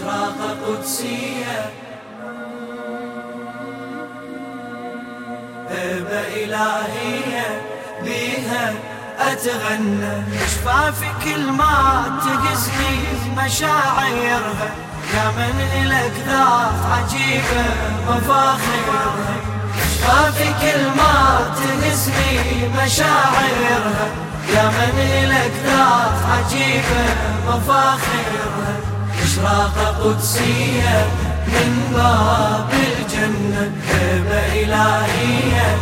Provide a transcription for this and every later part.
إشراقة قدسية. هبة إلهية بيها أتغنى. شفافي كل ما تقزني مشاعرها يا من إلك ذات عجيبة مفاخرها شفافي كل ما تنسني مشاعرها يا من إلك ذات عجيبة مفاخرها إشراقة قدسية من باب الجنة هبة إلهية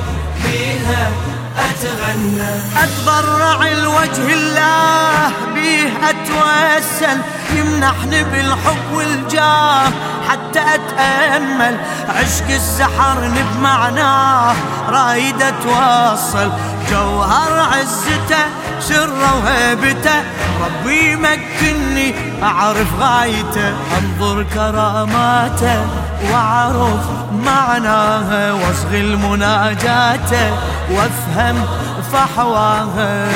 بيها أتغنى. أتضرع الوجه الله بيه أتوسل يمنحني بالحب والجاه حتى أتأمل. عشق السحرني بمعناه رايد أتوصل جوهر عزته سره وهيبته ربي يمكنني أعرف غايته أنظر كراماته وأعرف معناها واصغي المناجاته وأفهم فحواها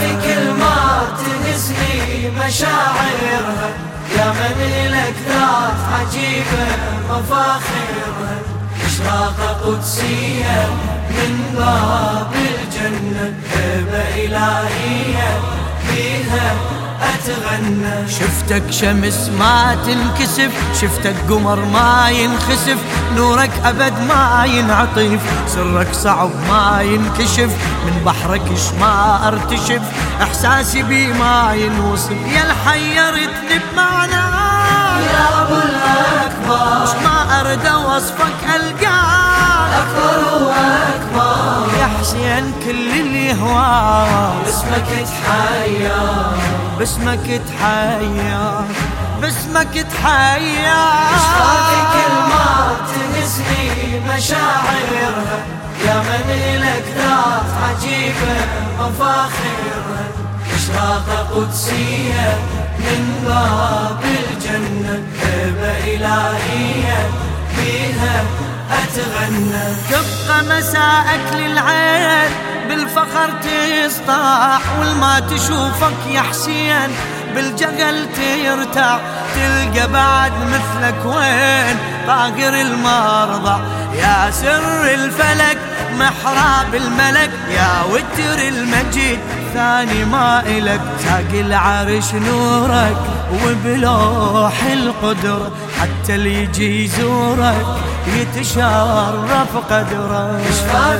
في كل ما تنسني مشاعرها يا من لك ذات عجيبة مفاخرها إشراقة قدسية من باب الجنة هبة إلهية فيها أتغنى. شفتك شمس ما تنكسف شفتك قمر ما ينخسف نورك أبد ما ينعطف سرك صعب ما ينكشف من بحرك ما أرتشف إحساسي بي ما ينوصف. يا الحيرتني بمعنى. يا أبو الأكبر. ما أرد وصفك ألقاك أكبر وأكبر. حسين كل اللي هواه اسمك تحيا باسمك تحيا باسمك تحيا اشفاقي كل ما تنسني مشاعرها يا من لك ذات عجيبة مفاخرها إشراقة قدسية من باب أتغنى. تبقى مساءك للعين بالفخر تسطع والما تشوفك يا حسين بالجقل ترتاع تلقى بعد مثلك وين؟ طاقر المرضى يا سر الفلك محراب الملك يا وتر المجيد. ثاني ما إلك ساق العرش نورك وبلوح القدر حتى اللي يجي يزورك يتشرف قدرك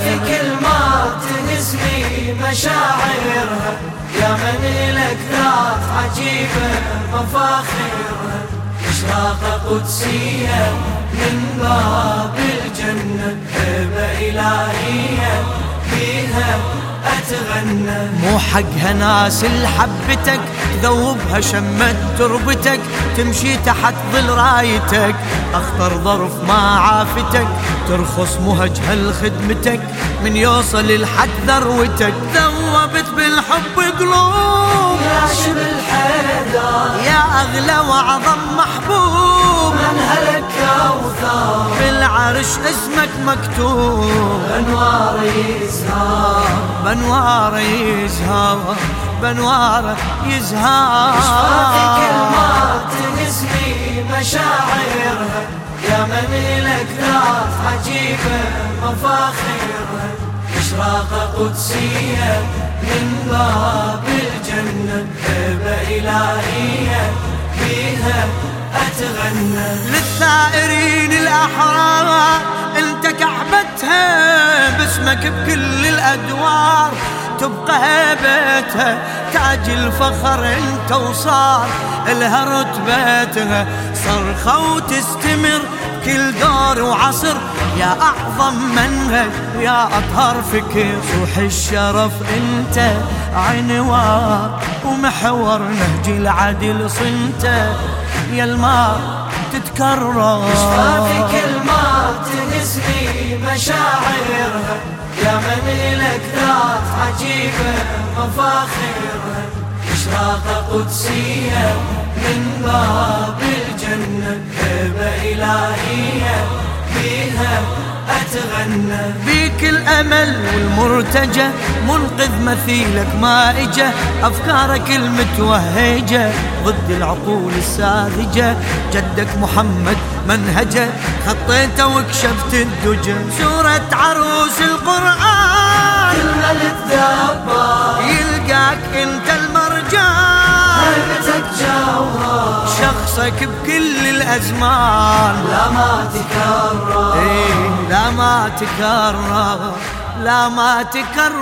في كل ما تنسني مشاعرها يا من لك ذات عجيبة مفاخرها إشراقة قدسية من باب الجنة هبة إلهية فيها أتغنى. مو حقها ناس لحبتك ذوبها شمت تربتك تمشي تحت ظل رايتك. أخطر ظرف ما عافتك ترخص مهجها لخدمتك. من يوصل الحد ذروتك ذوبت بالحب قلوب. يا شبل الحيدر. يا أغلى وأعظم محبوب. كوثر بالعرش اسمك مكتوب. أنوار يزهر. بنوار يزهر. بنوار يزهر. في كل ما تنسني مشاعرها يا من لك ذات عجيبة مفاخرها إشراقة قدسية من باب الجنة. هبة إلهية فيها أتغنى. للثائرين الأحرار انت كعبتها باسمك بكل الأدوار. تبقى هيبتها تاج الفخر انت وصار. إلها رتبتها صرخة وتستمر كل دور وعصر. يا أعظم منهج ويا أطهر فكر. صوح الشرف انت عنوان ومحور نهج العدل صنته يا الماء تتكرر. في كل ما تنسني مشاعرها يا من لك ذات عجيبة مفاخرها إشراقة قدسية من باب الجنة هبة إلهية فيها يتغنى بيك الأمل والمرتجى منقذ مثيلك ما إجا أفكارك المتوهجة ضد العقول الساذجة. جدك محمد منهجة خطيته وكشفت الدجى. سورة عروس القرآن. كلها للذبار يلقاك أنت المرجان. شخصك بكل الأزمان. لا ما تكرر. إيه لا ما تكرر لا ما تكرر.